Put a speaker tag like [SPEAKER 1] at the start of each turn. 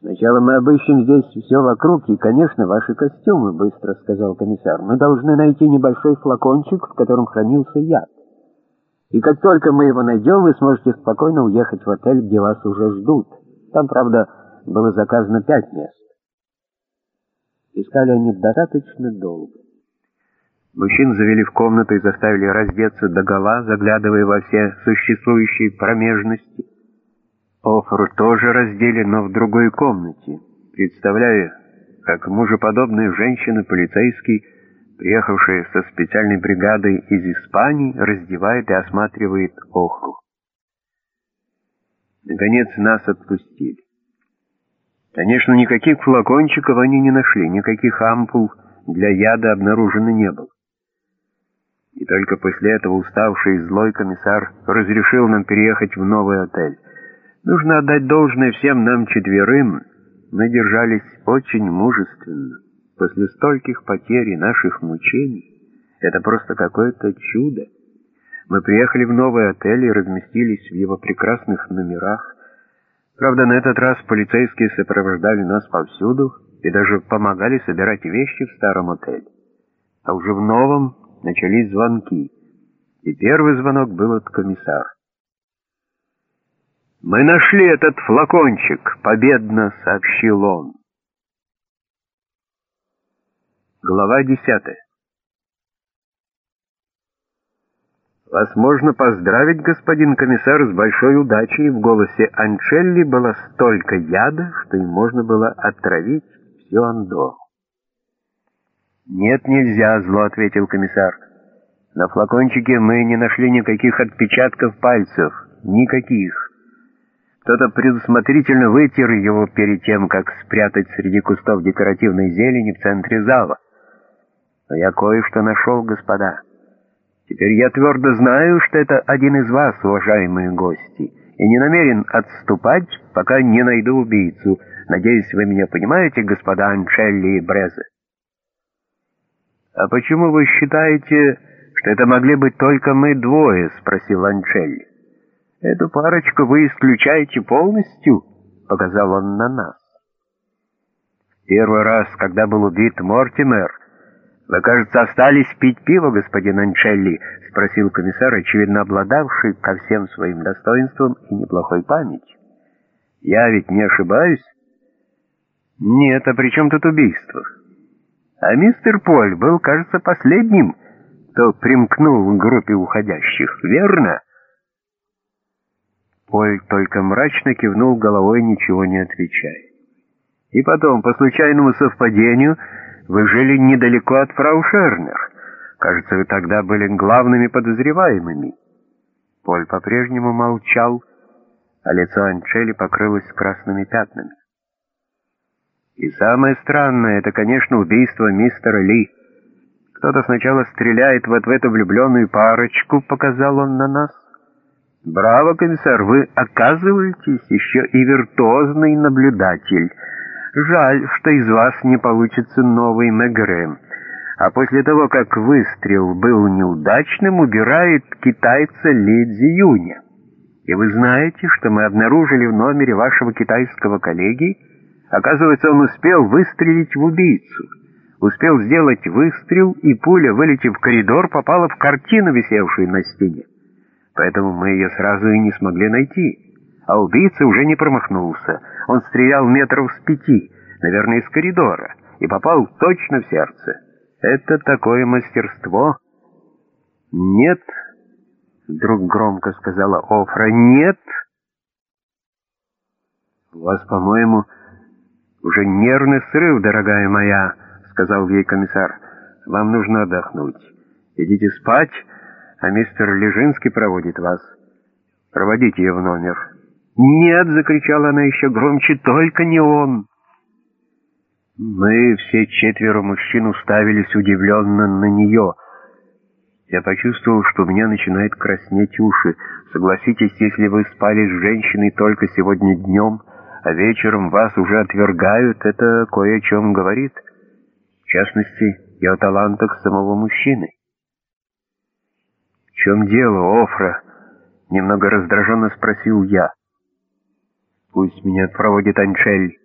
[SPEAKER 1] Сначала мы обыщем здесь все вокруг, и, конечно, ваши костюмы, быстро сказал комиссар. Мы должны найти небольшой флакончик, в котором хранился яд. И как только мы его найдем, вы сможете спокойно уехать в отель, где вас уже ждут. Там, правда, было заказано пять мест. Искали они достаточно долго. Мужчин завели в комнату и заставили раздеться догола, заглядывая во все существующие промежности. Офру тоже раздели, но в другой комнате. Представляю, как мужеподобная женщина-полицейский, приехавшая со специальной бригадой из Испании, раздевает и осматривает Охру. Наконец нас отпустили. Конечно, никаких флакончиков они не нашли, никаких ампул для яда обнаружено не было. И только после этого уставший и злой комиссар разрешил нам переехать в новый отель. Нужно отдать должное всем нам четверым. Мы держались очень мужественно. После стольких потерь и наших мучений это просто какое-то чудо. Мы приехали в новый отель и разместились в его прекрасных номерах. Правда, на этот раз полицейские сопровождали нас повсюду и даже помогали собирать вещи в старом отеле. А уже в новом начались звонки, и первый звонок был от комиссара. «Мы нашли этот флакончик», — победно сообщил он. Глава десятая. «Вас можно поздравить, господин комиссар, с большой удачей». В голосе Анчелли было столько яда, что им можно было отравить все Андо. «Нет, нельзя», — зло ответил комиссар. «На флакончике мы не нашли никаких отпечатков пальцев. Никаких. Кто-то предусмотрительно вытер его перед тем, как спрятать среди кустов декоративной зелени в центре зала. Но я кое-что нашел, господа». Теперь я твердо знаю, что это один из вас, уважаемые гости, и не намерен отступать, пока не найду убийцу. Надеюсь, вы меня понимаете, господа Анчелли и Брезе. «А почему вы считаете, что это могли быть только мы двое?» — спросил Анчелли. «Эту парочку вы исключаете полностью?» — показал он на нас. Первый раз, когда был убит Мортимер, «Вы, кажется, остались пить пиво, господин Анчелли?» — спросил комиссар, очевидно обладавший ко всем своим достоинствам и неплохой памятью. «Я ведь не ошибаюсь?» «Нет, а при чем тут убийство?» «А мистер Поль был, кажется, последним, кто примкнул к группе уходящих, верно?» Поль только мрачно кивнул головой, ничего не отвечая. И потом, по случайному совпадению, вы жили недалеко от фрау Шернер. Кажется, вы тогда были главными подозреваемыми». Поль по-прежнему молчал, а лицо Анчели покрылось красными пятнами. И самое странное, это, конечно, убийство мистера Ли. Кто-то сначала стреляет вот в эту влюбленную парочку, показал он на нас. Браво, комиссар, вы оказываетесь еще и виртуозный наблюдатель. Жаль, что из вас не получится новый Мегре. А после того, как выстрел был неудачным, убирает китайца Ли Цзиюня. И вы знаете, что мы обнаружили в номере вашего китайского коллеги? Оказывается, он успел выстрелить в убийцу. Успел сделать выстрел, и пуля, вылетев в коридор, попала в картину, висевшую на стене. Поэтому мы ее сразу и не смогли найти а убийца уже не промахнулся. Он стрелял метров с пяти, наверное, из коридора, и попал точно в сердце. Это такое мастерство? Нет, вдруг громко сказала Офра, нет. У вас, по-моему, уже нервный срыв, дорогая моя, сказал ей комиссар. Вам нужно отдохнуть. Идите спать, а мистер Лежинский проводит вас. Проводите ее в номер. «Нет!» — закричала она еще громче, — «только не он!» Мы все четверо мужчин уставились удивленно на нее. Я почувствовал, что у меня начинает краснеть уши. Согласитесь, если вы спали с женщиной только сегодня днем, а вечером вас уже отвергают, это кое о чем говорит. В частности, и о талантах самого мужчины. «В чем дело, Офра?» — немного раздраженно спросил я. Пусть меня проводит Анчель.